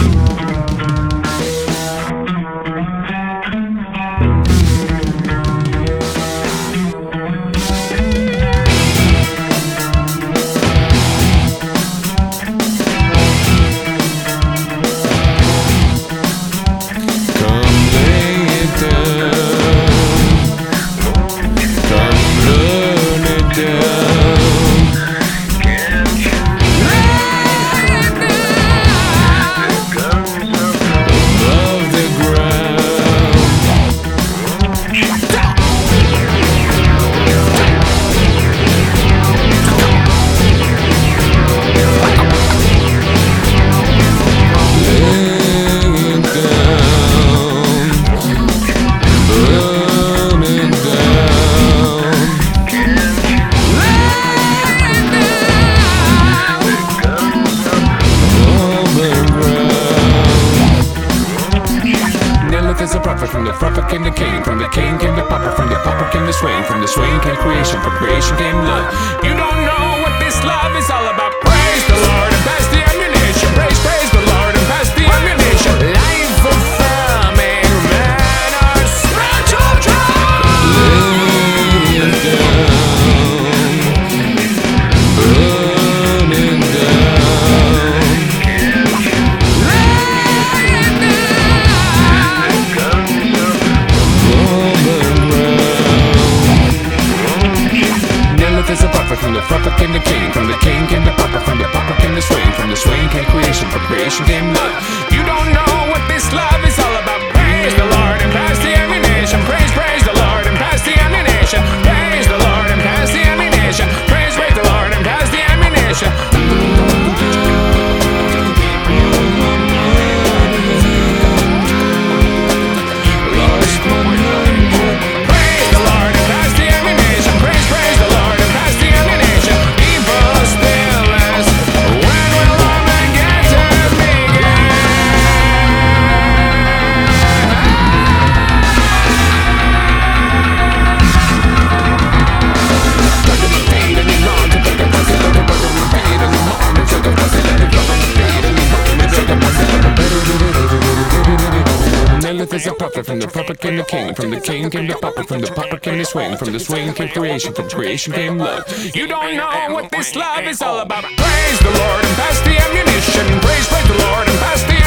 is came the king. From the king came the papa. From the papa came the swing. From the swing came creation. From creation came love. You don't know what this love is all about. From the prophet came the king. From the king came the papa. From the papa came the swing. From the swing came creation. From creation came love. You don't know what this love is is a prophet. From the puppet came the king. From the king came the puppet, From the puppet came the swing. From the swing came creation. From creation came love. You don't know what this love is all about. Praise the Lord and pass the ammunition. Praise, praise the Lord and pass